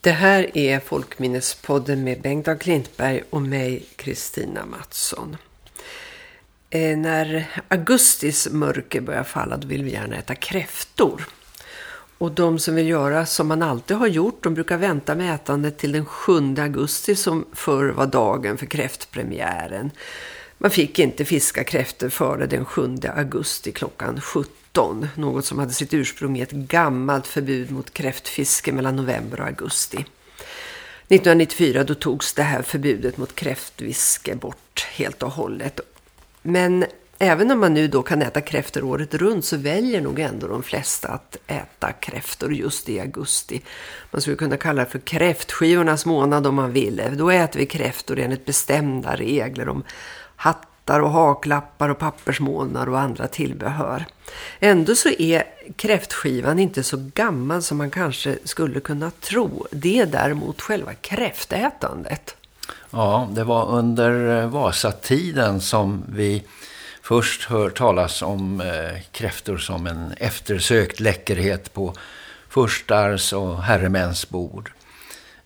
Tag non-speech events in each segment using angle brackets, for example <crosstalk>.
Det här är Folkminnespodden med Bengt av Klintberg och mig, Kristina Mattsson. Eh, när augustis mörker börjar falla då vill vi gärna äta kräftor. Och de som vill göra som man alltid har gjort, de brukar vänta med ätandet till den 7 augusti som förr var dagen för kräftpremiären. Man fick inte fiska kräftor före den 7 augusti klockan 17. Något som hade sitt ursprung i ett gammalt förbud mot kräftfiske mellan november och augusti. 1994 då togs det här förbudet mot kräftfiske bort helt och hållet. Men även om man nu då kan äta kräftor året runt så väljer nog ändå de flesta att äta kräftor just i augusti. Man skulle kunna kalla det för kräftskivornas månad om man ville. Då äter vi kräftor enligt bestämda regler om hattar och haklappar och pappersmånar och andra tillbehör. Ändå så är kräftskivan inte så gammal som man kanske skulle kunna tro. Det är däremot själva kräftätandet. Ja, det var under eh, Vasatiden som vi först hör talas om eh, kräftor som en eftersökt läckerhet på förstars och herremäns bord.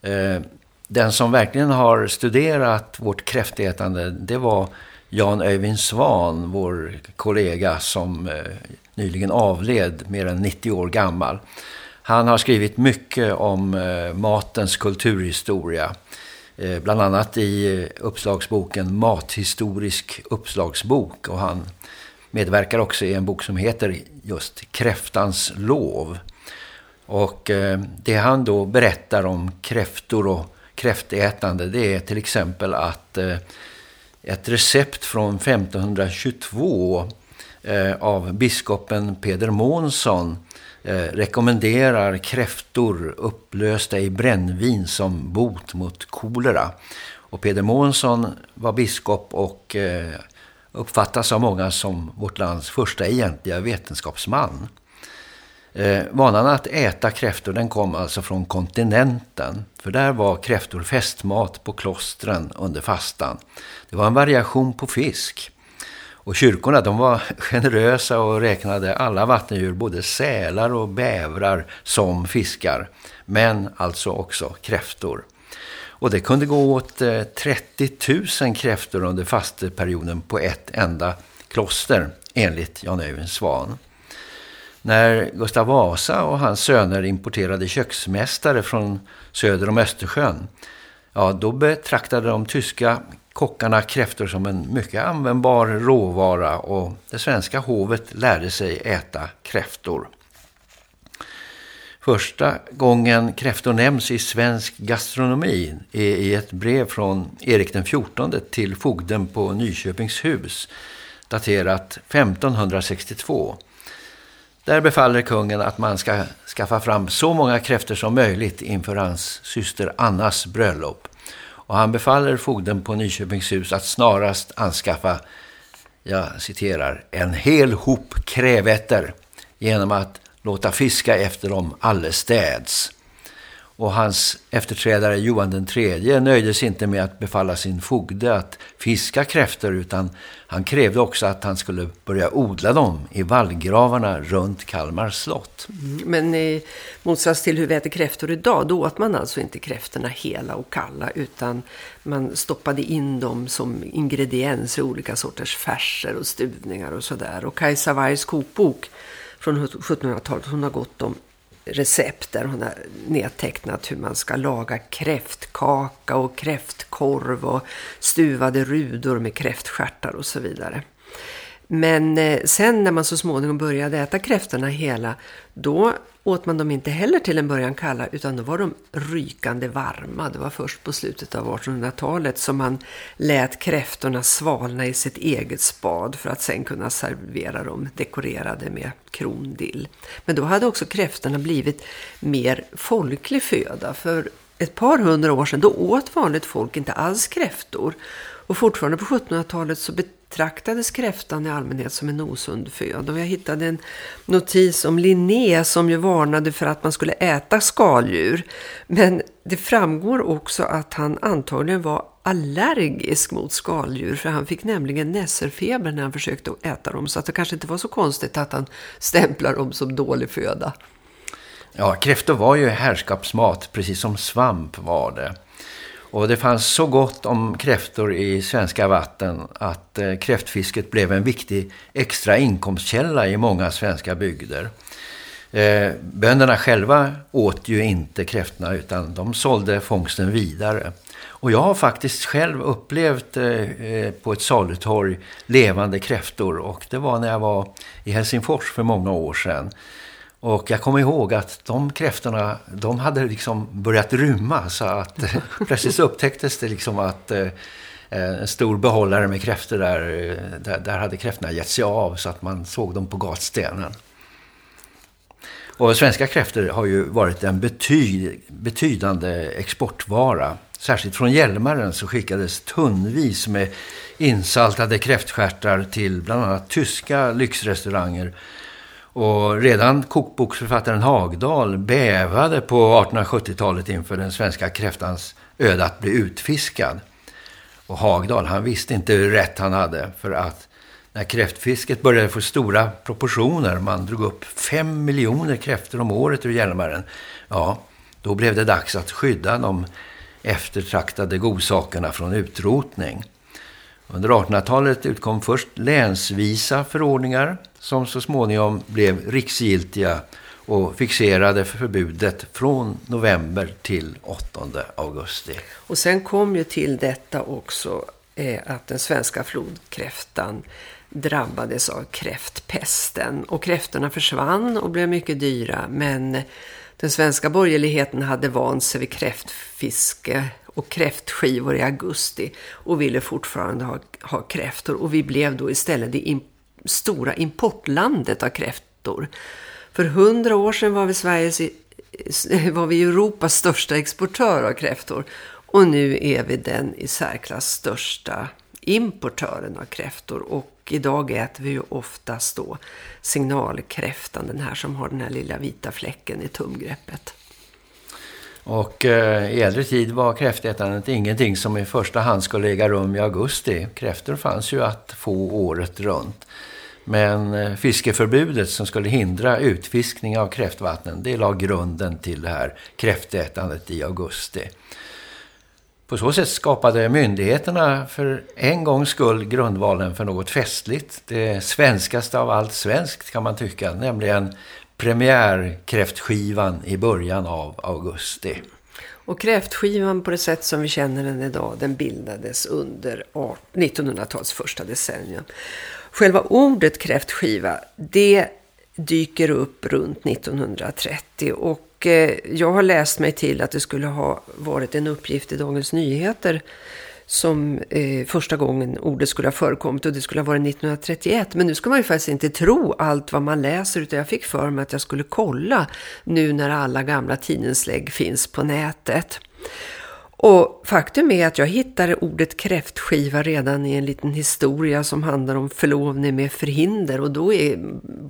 Eh, den som verkligen har studerat vårt kräftätande det var Jan Öyvind Svan, vår kollega som eh, nyligen avled mer än 90 år gammal. Han har skrivit mycket om eh, matens kulturhistoria. Eh, bland annat i eh, uppslagsboken Mathistorisk uppslagsbok och han medverkar också i en bok som heter just Kräftans lov. Och eh, det han då berättar om kräftor och kräftätande det är till exempel att eh, ett recept från 1522 eh, av biskopen Peder Månsson eh, rekommenderar kräftor upplösta i brännvin som bot mot kolera. Och Peder Månsson var biskop och eh, uppfattas av många som vårt lands första egentliga vetenskapsman. Eh, vanan att äta kräftor den kom alltså från kontinenten. För där var kräftor festmat på klostren under fastan. Det var en variation på fisk. Och kyrkorna de var <laughs> generösa och räknade alla vattendjur, både sälar och bävrar, som fiskar. Men alltså också kräftor. Och det kunde gå åt eh, 30 000 kräftor under fasteperioden på ett enda kloster, enligt Jan-Öven Svan. När Gustav Vasa och hans söner importerade köksmästare från söder om Östersjön, ja, då betraktade de tyska kockarna kräftor som en mycket användbar råvara och det svenska hovet lärde sig äta kräftor. Första gången kräftor nämns i svensk gastronomi är i ett brev från Erik den 14 till fogden på Nyköpingshus daterat 1562 där befaller kungen att man ska skaffa fram så många kräfter som möjligt inför hans syster Annas bröllop. Och han befaller fogden på Nyköpingshus att snarast anskaffa, jag citerar, en hel hop krävetter genom att låta fiska efter dem allestäds. Och hans efterträdare Johan den tredje nöjde sig inte med att befalla sin fogde att fiska kräftor utan han krävde också att han skulle börja odla dem i vallgravarna runt Kalmar slott. Mm, men i motsats till hur vi äter kräftor idag, då åt man alltså inte kräftorna hela och kalla utan man stoppade in dem som ingrediens i olika sorters färser och stuvningar och sådär. Och Kajsa Weiss kokbok från 1700-talet, hon har gått om recept där hon har nedtecknat hur man ska laga kräftkaka och kräftkorv och stuvade rudor med kräftskärtar och så vidare. Men eh, sen när man så småningom började äta kräftorna hela, då åt man dem inte heller till en början kalla utan då var de rykande varma. Det var först på slutet av 1800-talet som man lät kräftorna svalna i sitt eget spad för att sen kunna servera dem dekorerade med krondill. Men då hade också kräftorna blivit mer folklig föda för ett par hundra år sedan då åt vanligt folk inte alls kräftor. Och fortfarande på 1700-talet så betraktades kräftan i allmänhet som en osund föd. Och jag hittade en notis om Linné som ju varnade för att man skulle äta skaldjur. Men det framgår också att han antagligen var allergisk mot skaldjur för han fick nämligen nässerfeber när han försökte äta dem så att det kanske inte var så konstigt att han stämplar dem som dålig föda. Ja, kräftor var ju härskapsmat, precis som svamp var det. Och det fanns så gott om kräftor i svenska vatten att eh, kräftfisket blev en viktig extra inkomstkälla i många svenska bygder. Eh, bönderna själva åt ju inte kräftorna utan de sålde fångsten vidare. Och jag har faktiskt själv upplevt eh, eh på ett salutorg levande kräftor och det var när jag var i Helsingfors för många år sedan. Och jag kommer ihåg att de kräftorna, de hade liksom börjat rymma så att <laughs> plötsligt upptäcktes det liksom att eh, en stor behållare med kräftor där, där, där hade kräftorna gett sig av så att man såg dem på gatstenen. Och svenska kräftor har ju varit en betyd, betydande exportvara. Särskilt från Hjälmaren så skickades tunnvis med insaltade kräftskärtar till bland annat tyska lyxrestauranger. Och redan kokboksförfattaren Hagdal bävade på 1870-talet inför den svenska kräftans öde att bli utfiskad. Och Hagdal han visste inte hur rätt han hade för att när kräftfisket började få stora proportioner, man drog upp fem miljoner kräftor om året ur Hjälmaren, ja, då blev det dags att skydda de eftertraktade godsakerna från utrotning. Under 1800-talet utkom först länsvisa förordningar som så småningom blev riksgiltiga och fixerade förbudet från november till 8 augusti. Och sen kom ju till detta också eh, att den svenska flodkräftan drabbades av kräftpesten och kräftorna försvann och blev mycket dyra men den svenska borgerligheten hade vant sig vid kräftfiske och kräftskivor i augusti och ville fortfarande ha, ha kräftor och vi blev då istället det in, stora importlandet av kräftor. För hundra år sedan var vi, Sveriges, <laughs> var vi Europas största exportör av kräftor och nu är vi den i särklass största importören av kräftor och idag äter vi ju oftast då signalkräftan, den här som har den här lilla vita fläcken i tumgreppet. Och eh, i äldre tid var kräftätandet ingenting som i första hand skulle äga rum i augusti. Kräftor fanns ju att få året runt. Men eh, fiskeförbudet som skulle hindra utfiskning av kräftvattnen, det la grunden till det här kräftätandet i augusti. På så sätt skapade myndigheterna för en gångs skull grundvalen för något festligt. Det svenskaste av allt svenskt kan man tycka, nämligen premiärkräftskivan i början av augusti. Och kräftskivan på det sätt som vi känner den idag, den bildades under 1900-talets första decennium. Själva ordet kräftskiva, det dyker upp runt 1930 och eh, jag har läst mig till att det skulle ha varit en uppgift i Dagens Nyheter som eh, första gången ordet skulle ha förekommit och det skulle ha varit 1931. Men nu ska man ju faktiskt inte tro allt vad man läser utan jag fick för mig att jag skulle kolla nu när alla gamla tidningslägg finns på nätet. Och faktum är att jag hittade ordet kräftskiva redan i en liten historia som handlar om förlovning med förhinder. Och då är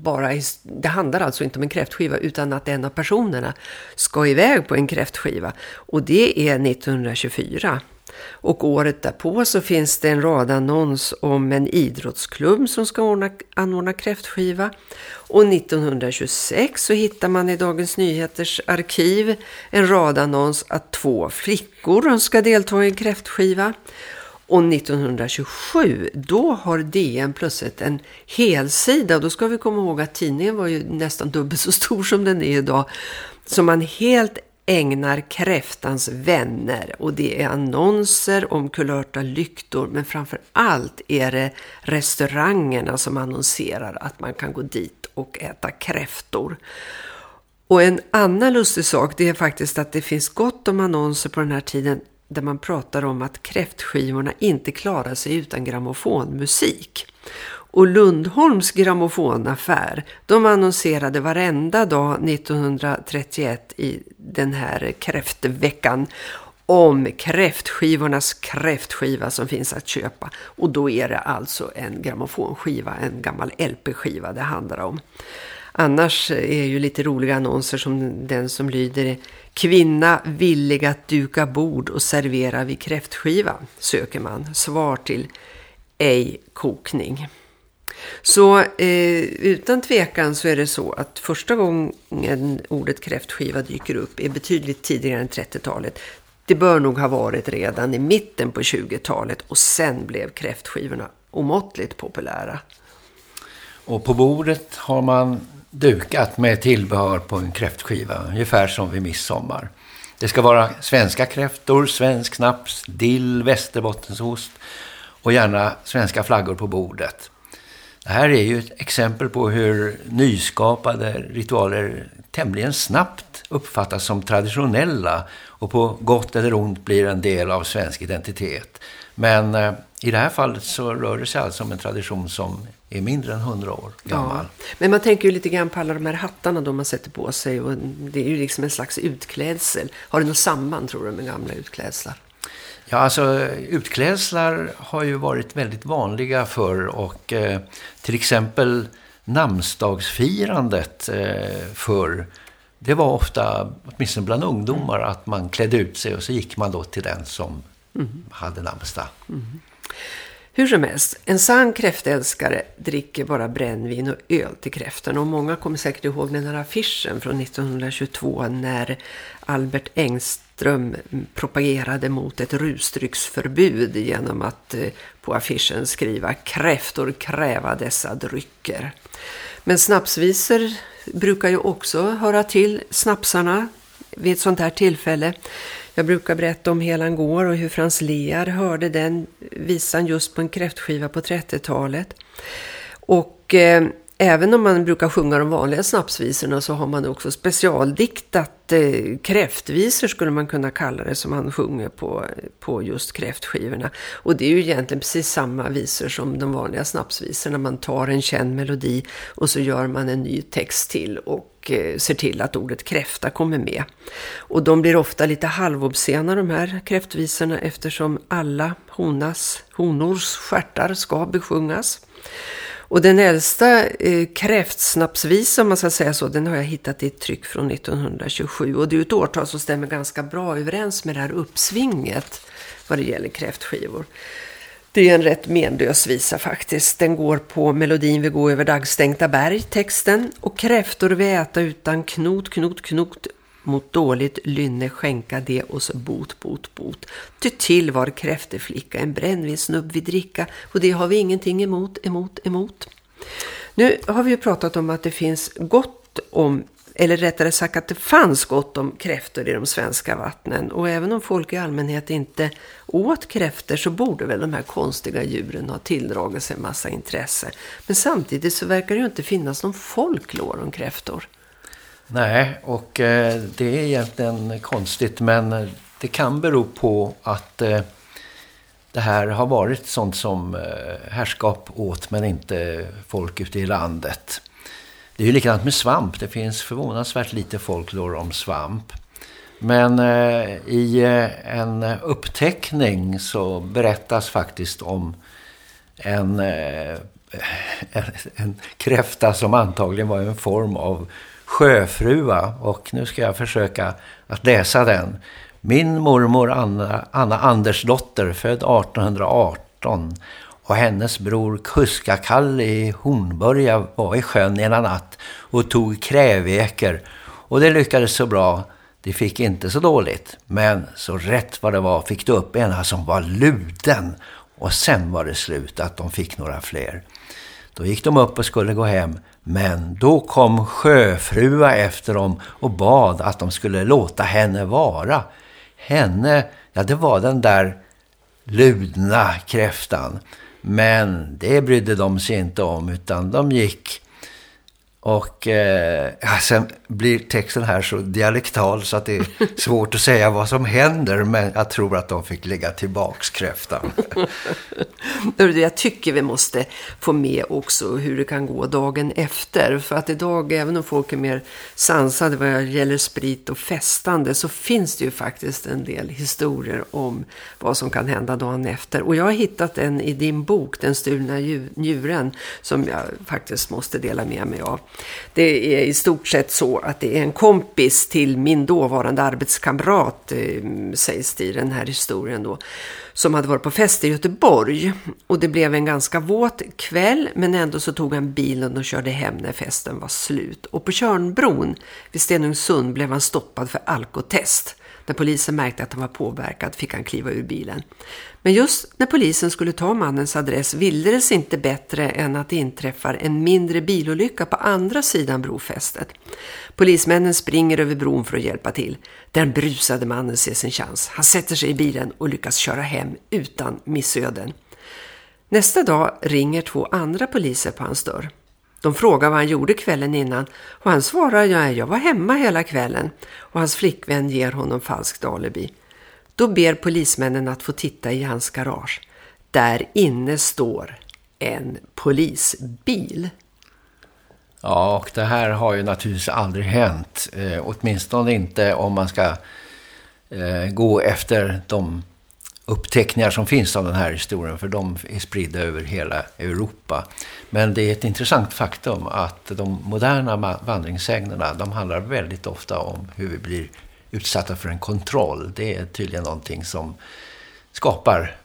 bara, det handlar alltså inte om en kräftskiva utan att en av personerna ska iväg på en kräftskiva. Och det är 1924. Och året därpå så finns det en radannons om en idrottsklubb som ska ordna, anordna kräftskiva. Och 1926 så hittar man i Dagens Nyheters arkiv en radannons att två flickor ska delta i en kräftskiva. Och 1927 då har DN plötsligt en helsida och då ska vi komma ihåg att tidningen var ju nästan dubbelt så stor som den är idag. Så man helt ägnar kräftans vänner och det är annonser om kulörta lyktor men framför allt är det restaurangerna som annonserar att man kan gå dit och äta kräftor. Och en annan lustig sak det är faktiskt att det finns gott om annonser på den här tiden där man pratar om att kräftskivorna inte klarar sig utan grammofonmusik. Och Lundholms grammofonaffär, de annonserade varenda dag 1931 i den här kräftveckan om kräftskivornas kräftskiva som finns att köpa. Och då är det alltså en grammofonskiva, en gammal LP-skiva det handlar om. Annars är ju lite roliga annonser som den som lyder Kvinna villig att duka bord och servera vid kräftskiva söker man. Svar till ej kokning. Så eh, utan tvekan så är det så att första gången ordet kräftskiva dyker upp är betydligt tidigare än 30-talet. Det bör nog ha varit redan i mitten på 20-talet och sen blev kräftskivorna omåttligt populära. Och på bordet har man dukat med tillbehör på en kräftskiva, ungefär som vid midsommar. Det ska vara svenska kräftor, svensk snaps, dill, västerbottensost och gärna svenska flaggor på bordet. Det här är ju ett exempel på hur nyskapade ritualer tämligen snabbt uppfattas som traditionella och på gott eller ont blir en del av svensk identitet. Men eh, i det här fallet så rör det sig alltså om en tradition som är mindre än hundra år gammal. Ja. Men man tänker ju lite grann på alla de här hattarna då man sätter på sig och det är ju liksom en slags utklädsel. Har det något samband tror du med gamla utklädslar? Ja, alltså utklädslar har ju varit väldigt vanliga för och eh, till exempel namnsdagsfirandet eh, för det var ofta, åtminstone bland ungdomar, att man klädde ut sig och så gick man då till den som mm. hade namnsdag. Mm. Hur som helst, en sann kräftälskare dricker bara brännvin och öl till kräften Och många kommer säkert ihåg den här affischen från 1922 när Albert Engström propagerade mot ett rusdrycksförbud genom att eh, på affischen skriva kräftor kräva dessa drycker. Men snapsvisor brukar ju också höra till snapsarna vid ett sånt här tillfälle. Jag brukar berätta om Helan går och hur Frans Lear hörde den visan just på en kräftskiva på 30-talet. Och eh, även om man brukar sjunga de vanliga snapsvisorna så har man också specialdiktat eh, kräftvisor skulle man kunna kalla det som man sjunger på, på just kräftskivorna. Och det är ju egentligen precis samma visor som de vanliga snapsvisorna. Man tar en känd melodi och så gör man en ny text till och eh, ser till att ordet kräfta kommer med. Och de blir ofta lite halvobscena de här kräftvisorna eftersom alla honas, honors skärtar ska besjungas. Och den äldsta eh, kräftsnapsvis, om man ska säga så, den har jag hittat i ett tryck från 1927. Och det är ett årtal som stämmer ganska bra överens med det här uppsvinget vad det gäller kräftskivor. Det är en rätt menlös visa faktiskt. Den går på melodin Vi går över dagstänkta berg, texten. Och kräftor vi äta utan knot, knot, knot mot dåligt lynne skänka det oss bot, bot, bot. Ty till var kräfteflicka en brännvinsnubb vi dricka och det har vi ingenting emot, emot, emot. Nu har vi ju pratat om att det finns gott om, eller rättare sagt att det fanns gott om kräftor i de svenska vattnen. Och även om folk i allmänhet inte åt kräftor så borde väl de här konstiga djuren ha tilldragit sig en massa intresse. Men samtidigt så verkar det ju inte finnas någon folklor om kräftor. Nej, och eh, det är egentligen konstigt men eh, det kan bero på att eh, det här har varit sånt som härskap åt men inte folk ute i landet. Det är ju likadant med svamp. Det finns förvånansvärt lite folklor om svamp. Men i en uppteckning så berättas faktiskt om en, eh, <laughs> en kräfta som antagligen var en form av sjöfrua och nu ska jag försöka att läsa den. Min mormor Anna, Anna Andersdotter född 1818 och hennes bror Kuskakalle i Hornbörja var i sjön ena natt och tog kräveker och det lyckades så bra. Det fick inte så dåligt men så rätt vad det var fick du upp ena som var luden och sen var det slut att de fick några fler. Då gick de upp och skulle gå hem men då kom sjöfrua efter dem och bad att de skulle låta henne vara. Henne, ja det var den där ludna kräftan. Men det brydde de sig inte om utan de gick och eh, sen blir texten här så dialektal så att det är <laughs> svårt att säga vad som händer. Men jag tror att de fick lägga tillbaks kräftan. <laughs> jag tycker vi måste få med också hur det kan gå dagen efter. För att idag, även om folk är mer sansade vad gäller sprit och festande. Så finns det ju faktiskt en del historier om vad som kan hända dagen efter. Och jag har hittat en i din bok, Den stulna njuren. Som jag faktiskt måste dela med mig av. Det är i stort sett så att det är en kompis till min dåvarande arbetskamrat, eh, sägs det i den här historien då, som hade varit på fest i Göteborg. Och det blev en ganska våt kväll men ändå så tog han bilen och körde hem när festen var slut. Och på Körnbron vid Stenungsund blev han stoppad för alkotest. När polisen märkte att han var påverkad fick han kliva ur bilen. Men just när polisen skulle ta mannens adress ville det sig inte bättre än att det inträffar en mindre bilolycka på andra sidan brofästet. Polismännen springer över bron för att hjälpa till. Den brusade mannen ser sin chans. Han sätter sig i bilen och lyckas köra hem utan missöden. Nästa dag ringer två andra poliser på hans dörr. De frågar vad han gjorde kvällen innan och han svarar ja, jag var hemma hela kvällen och hans flickvän ger honom falskt alibi. Då ber polismännen att få titta i hans garage. Där inne står en polisbil. Ja, och det här har ju naturligtvis aldrig hänt. Eh, åtminstone inte om man ska eh, gå efter de uppteckningar som finns av den här historien. För de är spridda över hela Europa. Men det är ett intressant faktum att de moderna vandringssägnerna de handlar väldigt ofta om hur vi blir utsatta för en kontroll. Det är tydligen någonting som skapar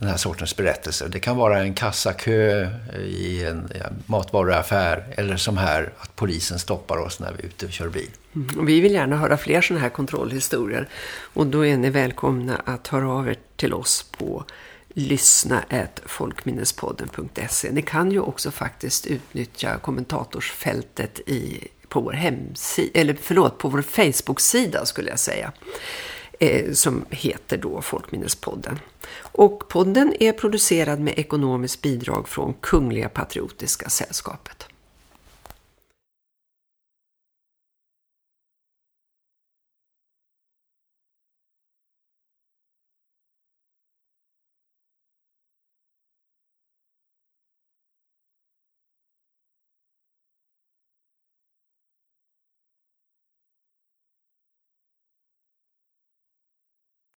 den här sortens berättelser. Det kan vara en kassakö eh, i en matvaruaffär eller som här att polisen stoppar oss när vi är ute och kör bil. Mm, och vi vill gärna höra fler sådana här kontrollhistorier och då är ni välkomna att höra av er till oss på lyssna.folkminnespodden.se. Ni kan ju också faktiskt utnyttja kommentatorsfältet i på vår hemsida, eller förlåt, på vår Facebook-sida skulle jag säga. Eh, som heter då Folkminnespodden. Och podden är producerad med ekonomiskt bidrag från Kungliga Patriotiska Sällskapet.